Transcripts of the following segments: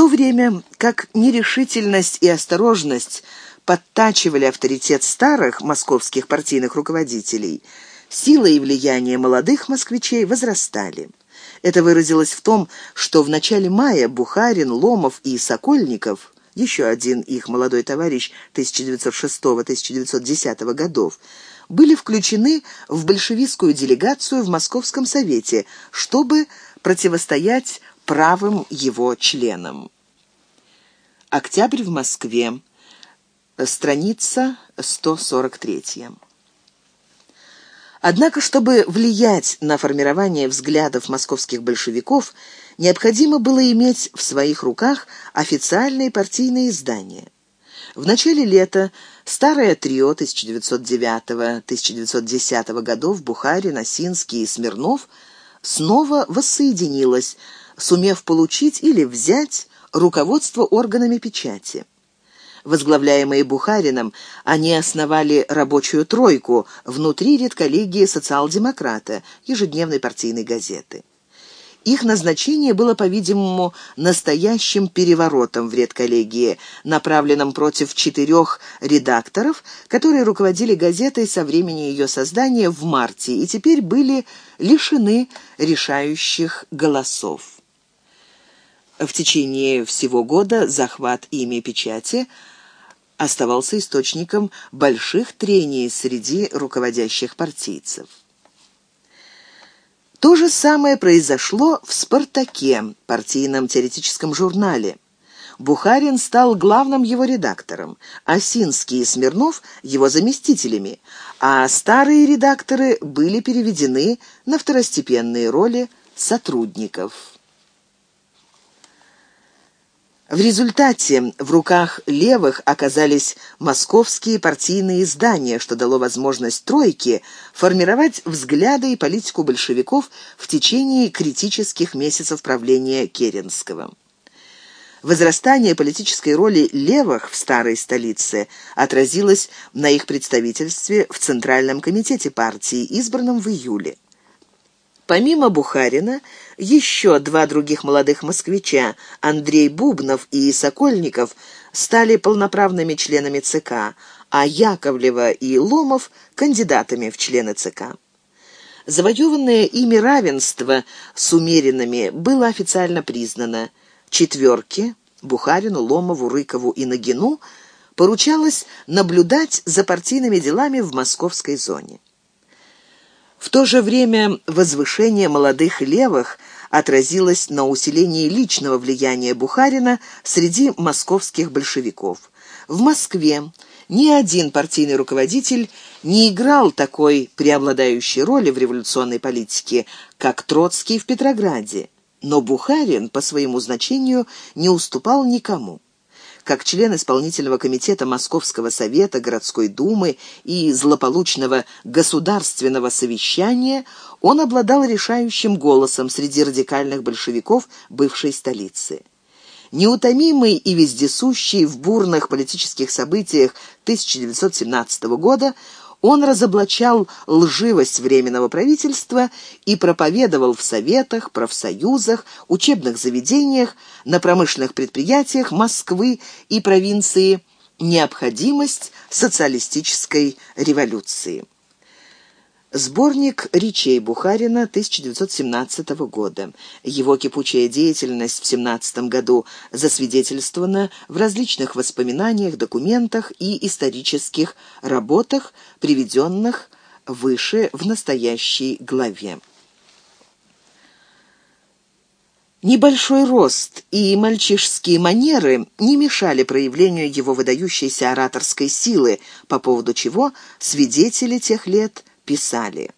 то время как нерешительность и осторожность подтачивали авторитет старых московских партийных руководителей, сила и влияние молодых москвичей возрастали. Это выразилось в том, что в начале мая Бухарин, Ломов и Сокольников, еще один их молодой товарищ 1906-1910 годов, были включены в большевистскую делегацию в Московском совете, чтобы противостоять правым его членам. Октябрь в Москве. Страница 143. Однако, чтобы влиять на формирование взглядов московских большевиков, необходимо было иметь в своих руках официальные партийные издания. В начале лета старое трио 1909-1910 годов Бухарин, Осинский и Смирнов снова воссоединилось, сумев получить или взять руководство органами печати. Возглавляемые Бухарином, они основали рабочую тройку внутри редколлегии социал-демократа, ежедневной партийной газеты. Их назначение было, по-видимому, настоящим переворотом в редколлегии, направленным против четырех редакторов, которые руководили газетой со времени ее создания в марте и теперь были лишены решающих голосов. В течение всего года захват ими печати оставался источником больших трений среди руководящих партийцев. То же самое произошло в «Спартаке», партийном теоретическом журнале. Бухарин стал главным его редактором, Осинский и Смирнов – его заместителями, а старые редакторы были переведены на второстепенные роли сотрудников. В результате в руках левых оказались московские партийные издания, что дало возможность «тройке» формировать взгляды и политику большевиков в течение критических месяцев правления Керенского. Возрастание политической роли левых в старой столице отразилось на их представительстве в Центральном комитете партии, избранном в июле. Помимо Бухарина, еще два других молодых москвича, Андрей Бубнов и Сокольников, стали полноправными членами ЦК, а Яковлева и Ломов – кандидатами в члены ЦК. Завоеванное ими равенство с умеренными было официально признано. Четверки – Бухарину, Ломову, Рыкову и Нагину – поручалось наблюдать за партийными делами в московской зоне. В то же время возвышение молодых левых отразилось на усилении личного влияния Бухарина среди московских большевиков. В Москве ни один партийный руководитель не играл такой преобладающей роли в революционной политике, как Троцкий в Петрограде, но Бухарин по своему значению не уступал никому как член исполнительного комитета Московского совета, городской думы и злополучного государственного совещания, он обладал решающим голосом среди радикальных большевиков бывшей столицы. Неутомимый и вездесущий в бурных политических событиях 1917 года, он разоблачал лживость Временного правительства и проповедовал в советах, профсоюзах, учебных заведениях, на промышленных предприятиях Москвы и провинции необходимость социалистической революции. Сборник речей Бухарина 1917 года. Его кипучая деятельность в 17 году засвидетельствована в различных воспоминаниях, документах и исторических работах, приведенных выше в настоящей главе. Небольшой рост и мальчишские манеры не мешали проявлению его выдающейся ораторской силы, по поводу чего свидетели тех лет – писали.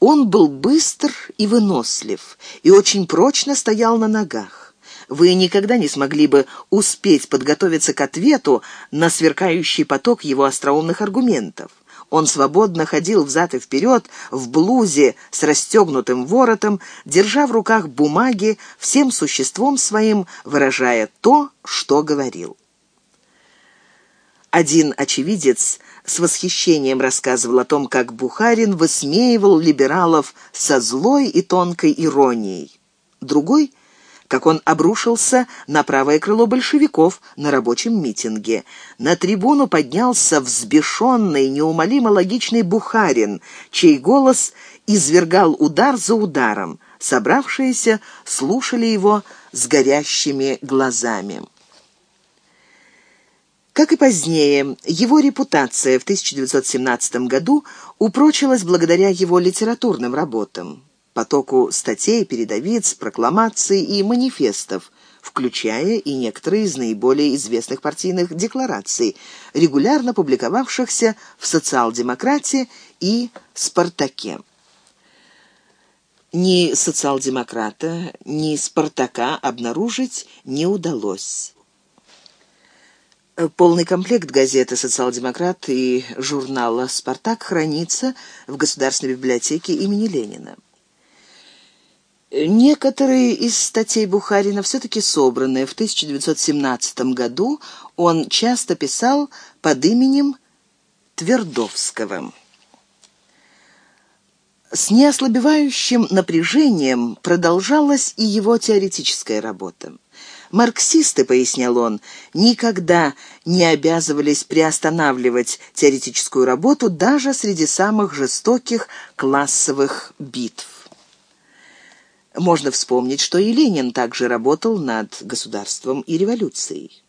Он был быстр и вынослив, и очень прочно стоял на ногах. Вы никогда не смогли бы успеть подготовиться к ответу на сверкающий поток его остроумных аргументов. Он свободно ходил взад и вперед в блузе с расстегнутым воротом, держа в руках бумаги, всем существом своим выражая то, что говорил. Один очевидец с восхищением рассказывал о том, как Бухарин высмеивал либералов со злой и тонкой иронией. Другой как он обрушился на правое крыло большевиков на рабочем митинге. На трибуну поднялся взбешенный, неумолимо логичный Бухарин, чей голос извергал удар за ударом. Собравшиеся слушали его с горящими глазами. Как и позднее, его репутация в 1917 году упрочилась благодаря его литературным работам потоку статей, передовиц, прокламаций и манифестов, включая и некоторые из наиболее известных партийных деклараций, регулярно публиковавшихся в «Социал-демократе» и «Спартаке». Ни социал-демократа, ни «Спартака» обнаружить не удалось. Полный комплект газеты «Социал-демократ» и журнала «Спартак» хранится в Государственной библиотеке имени Ленина. Некоторые из статей Бухарина все-таки собраны. В 1917 году он часто писал под именем Твердовского. С неослабевающим напряжением продолжалась и его теоретическая работа. Марксисты, пояснял он, никогда не обязывались приостанавливать теоретическую работу даже среди самых жестоких классовых битв. Можно вспомнить, что и Ленин также работал над государством и революцией.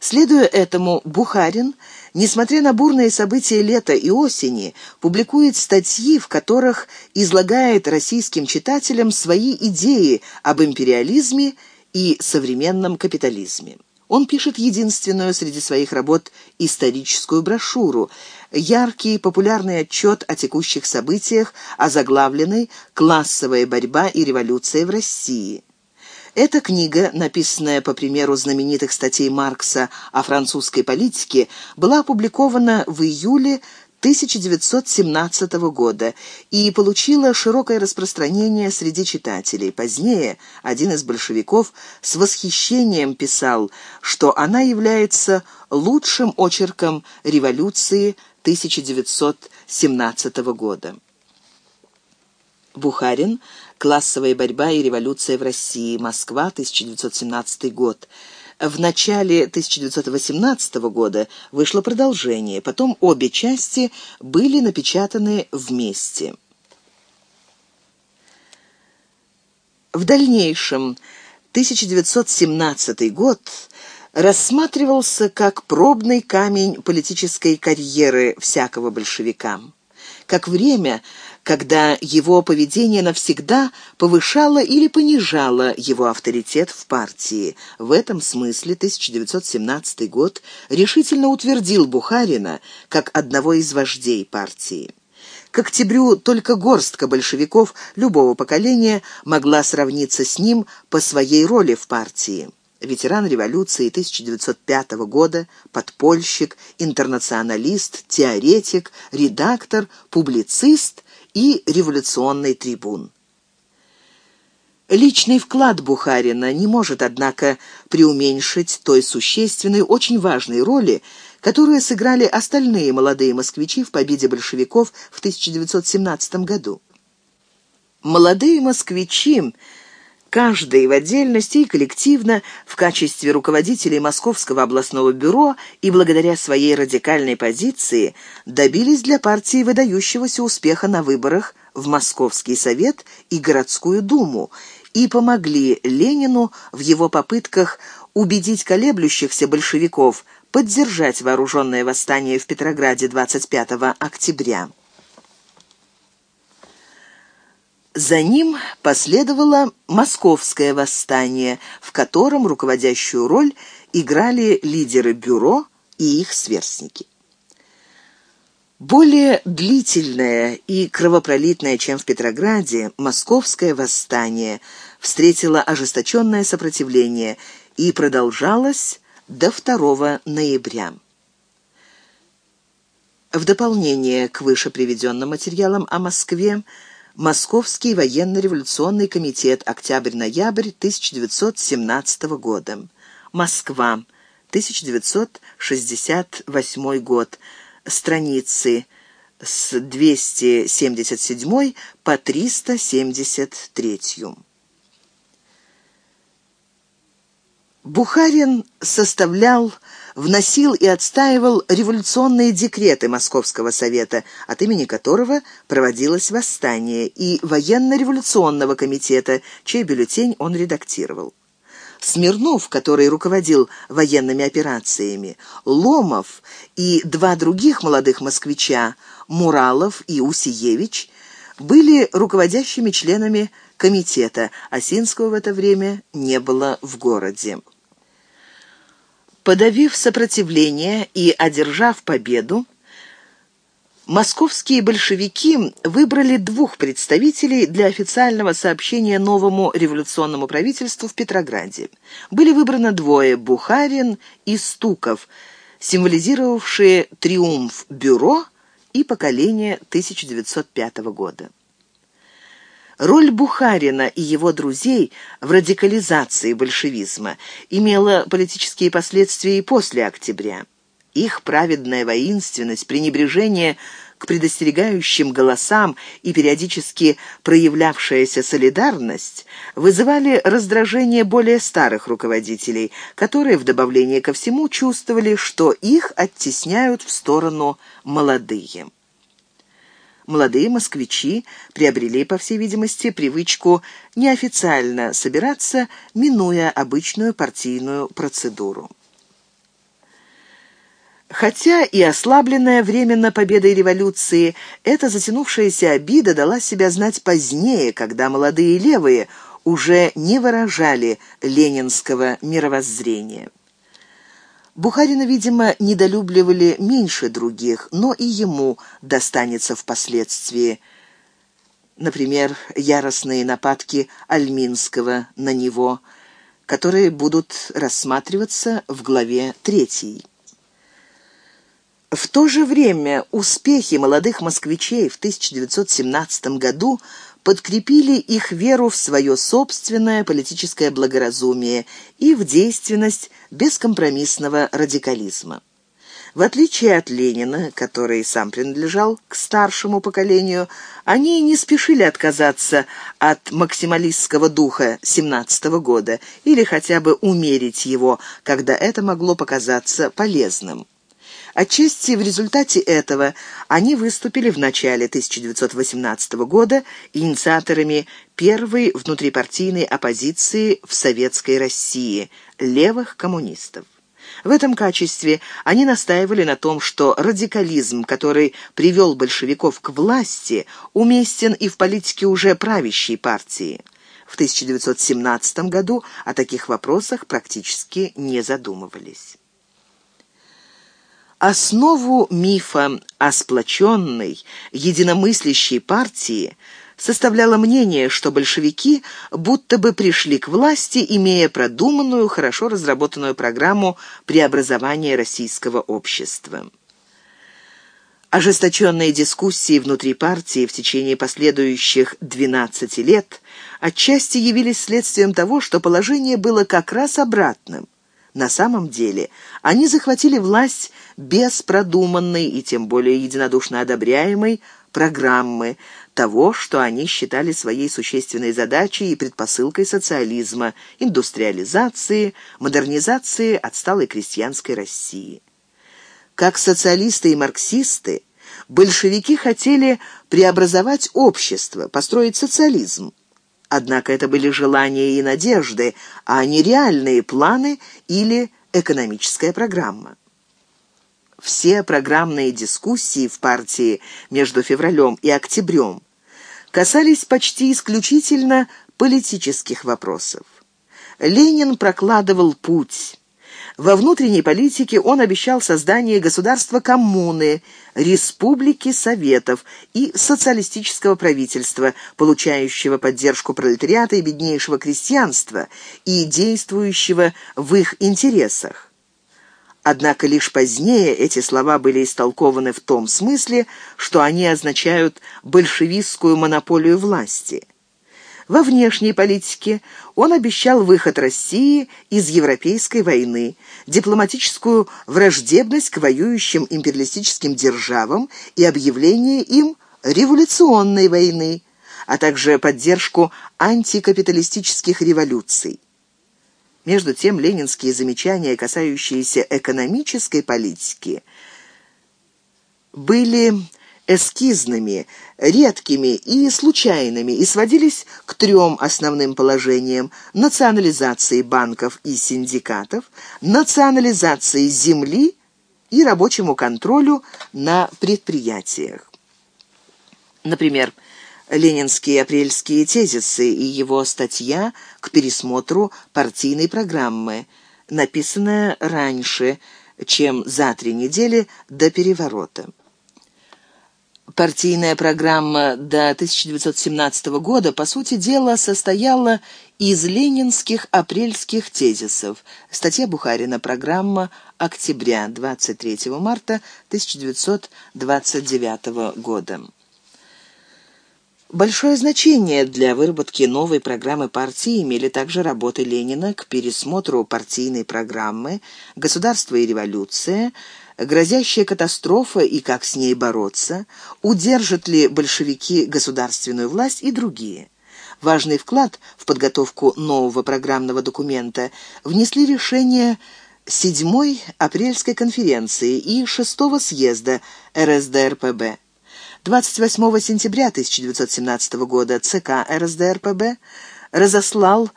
Следуя этому, Бухарин, несмотря на бурные события лета и осени, публикует статьи, в которых излагает российским читателям свои идеи об империализме и современном капитализме. Он пишет единственную среди своих работ историческую брошюру, яркий популярный отчет о текущих событиях, озаглавленный «Классовая борьба и революция в России». Эта книга, написанная по примеру знаменитых статей Маркса о французской политике, была опубликована в июле 1917 года и получила широкое распространение среди читателей. Позднее один из большевиков с восхищением писал, что она является лучшим очерком революции 1917 года. Бухарин «Классовая борьба и революция в России. Москва. 1917 год». В начале 1918 года вышло продолжение, потом обе части были напечатаны вместе. В дальнейшем 1917 год рассматривался как пробный камень политической карьеры всякого большевика, как время, когда его поведение навсегда повышало или понижало его авторитет в партии. В этом смысле 1917 год решительно утвердил Бухарина как одного из вождей партии. К октябрю только горстка большевиков любого поколения могла сравниться с ним по своей роли в партии ветеран революции 1905 года, подпольщик, интернационалист, теоретик, редактор, публицист и революционный трибун. Личный вклад Бухарина не может, однако, преуменьшить той существенной, очень важной роли, которую сыграли остальные молодые москвичи в победе большевиков в 1917 году. Молодые москвичи каждый в отдельности и коллективно в качестве руководителей Московского областного бюро и благодаря своей радикальной позиции добились для партии выдающегося успеха на выборах в Московский совет и городскую думу и помогли Ленину в его попытках убедить колеблющихся большевиков поддержать вооруженное восстание в Петрограде 25 октября. За ним последовало московское восстание, в котором руководящую роль играли лидеры бюро и их сверстники. Более длительное и кровопролитное, чем в Петрограде, московское восстание встретило ожесточенное сопротивление и продолжалось до 2 ноября. В дополнение к выше приведенным материалам о Москве, Московский военно-революционный комитет. Октябрь-ноябрь 1917 года. Москва. 1968 год. Страницы с 277 по 373. Бухарин составлял, вносил и отстаивал революционные декреты Московского совета, от имени которого проводилось восстание, и военно-революционного комитета, чей бюллетень он редактировал. Смирнов, который руководил военными операциями, Ломов и два других молодых москвича, Муралов и Усиевич, были руководящими членами комитета. Осинского в это время не было в городе. Подавив сопротивление и одержав победу, Московские большевики выбрали двух представителей для официального сообщения новому революционному правительству в Петрограде. Были выбраны двое – Бухарин и Стуков, символизировавшие триумф бюро и поколение 1905 года. Роль Бухарина и его друзей в радикализации большевизма имела политические последствия и после октября. Их праведная воинственность, пренебрежение к предостерегающим голосам и периодически проявлявшаяся солидарность вызывали раздражение более старых руководителей, которые в добавление ко всему чувствовали, что их оттесняют в сторону молодые. Молодые москвичи приобрели, по всей видимости, привычку неофициально собираться, минуя обычную партийную процедуру. Хотя и ослабленная временно победой революции, эта затянувшаяся обида дала себя знать позднее, когда молодые левые уже не выражали ленинского мировоззрения. Бухарина, видимо, недолюбливали меньше других, но и ему достанется впоследствии. Например, яростные нападки Альминского на него, которые будут рассматриваться в главе третьей. В то же время успехи молодых москвичей в 1917 году подкрепили их веру в свое собственное политическое благоразумие и в действенность бескомпромиссного радикализма. В отличие от Ленина, который сам принадлежал к старшему поколению, они не спешили отказаться от максималистского духа 17 года или хотя бы умерить его, когда это могло показаться полезным. Отчасти в результате этого они выступили в начале 1918 года инициаторами первой внутрипартийной оппозиции в Советской России – левых коммунистов. В этом качестве они настаивали на том, что радикализм, который привел большевиков к власти, уместен и в политике уже правящей партии. В 1917 году о таких вопросах практически не задумывались. Основу мифа о сплоченной, единомыслящей партии составляло мнение, что большевики будто бы пришли к власти, имея продуманную, хорошо разработанную программу преобразования российского общества. Ожесточенные дискуссии внутри партии в течение последующих 12 лет отчасти явились следствием того, что положение было как раз обратным. На самом деле они захватили власть без продуманной и тем более единодушно одобряемой программы того, что они считали своей существенной задачей и предпосылкой социализма, индустриализации, модернизации отсталой крестьянской России. Как социалисты и марксисты, большевики хотели преобразовать общество, построить социализм. Однако это были желания и надежды, а не реальные планы или экономическая программа. Все программные дискуссии в партии между февралем и октябрем касались почти исключительно политических вопросов. Ленин прокладывал путь, во внутренней политике он обещал создание государства-коммуны, республики Советов и социалистического правительства, получающего поддержку пролетариата и беднейшего крестьянства и действующего в их интересах. Однако лишь позднее эти слова были истолкованы в том смысле, что они означают большевистскую монополию власти – во внешней политике он обещал выход России из Европейской войны, дипломатическую враждебность к воюющим империалистическим державам и объявление им революционной войны, а также поддержку антикапиталистических революций. Между тем, ленинские замечания, касающиеся экономической политики, были эскизными, редкими и случайными и сводились к трем основным положениям – национализации банков и синдикатов, национализации земли и рабочему контролю на предприятиях. Например, ленинские апрельские тезисы и его статья к пересмотру партийной программы, написанная раньше, чем за три недели до переворота. Партийная программа до 1917 года, по сути дела, состояла из ленинских апрельских тезисов. Статья Бухарина, программа октября, 23 марта 1929 года. Большое значение для выработки новой программы партии имели также работы Ленина к пересмотру партийной программы «Государство и революция», грозящая катастрофа и как с ней бороться, удержат ли большевики государственную власть и другие. Важный вклад в подготовку нового программного документа внесли решения 7-й апрельской конференции и 6-го съезда РСДРПб. 28 сентября 1917 года ЦК РСДРПб разослал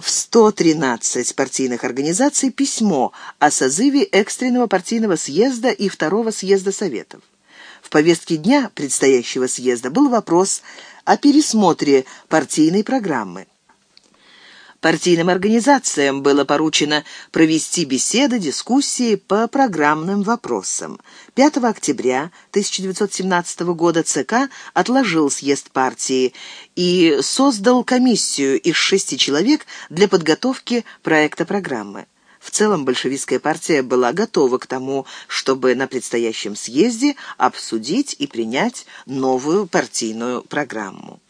в 113 партийных организаций письмо о созыве экстренного партийного съезда и второго съезда Советов. В повестке дня предстоящего съезда был вопрос о пересмотре партийной программы. Партийным организациям было поручено провести беседы, дискуссии по программным вопросам. 5 октября 1917 года ЦК отложил съезд партии и создал комиссию из шести человек для подготовки проекта программы. В целом большевистская партия была готова к тому, чтобы на предстоящем съезде обсудить и принять новую партийную программу.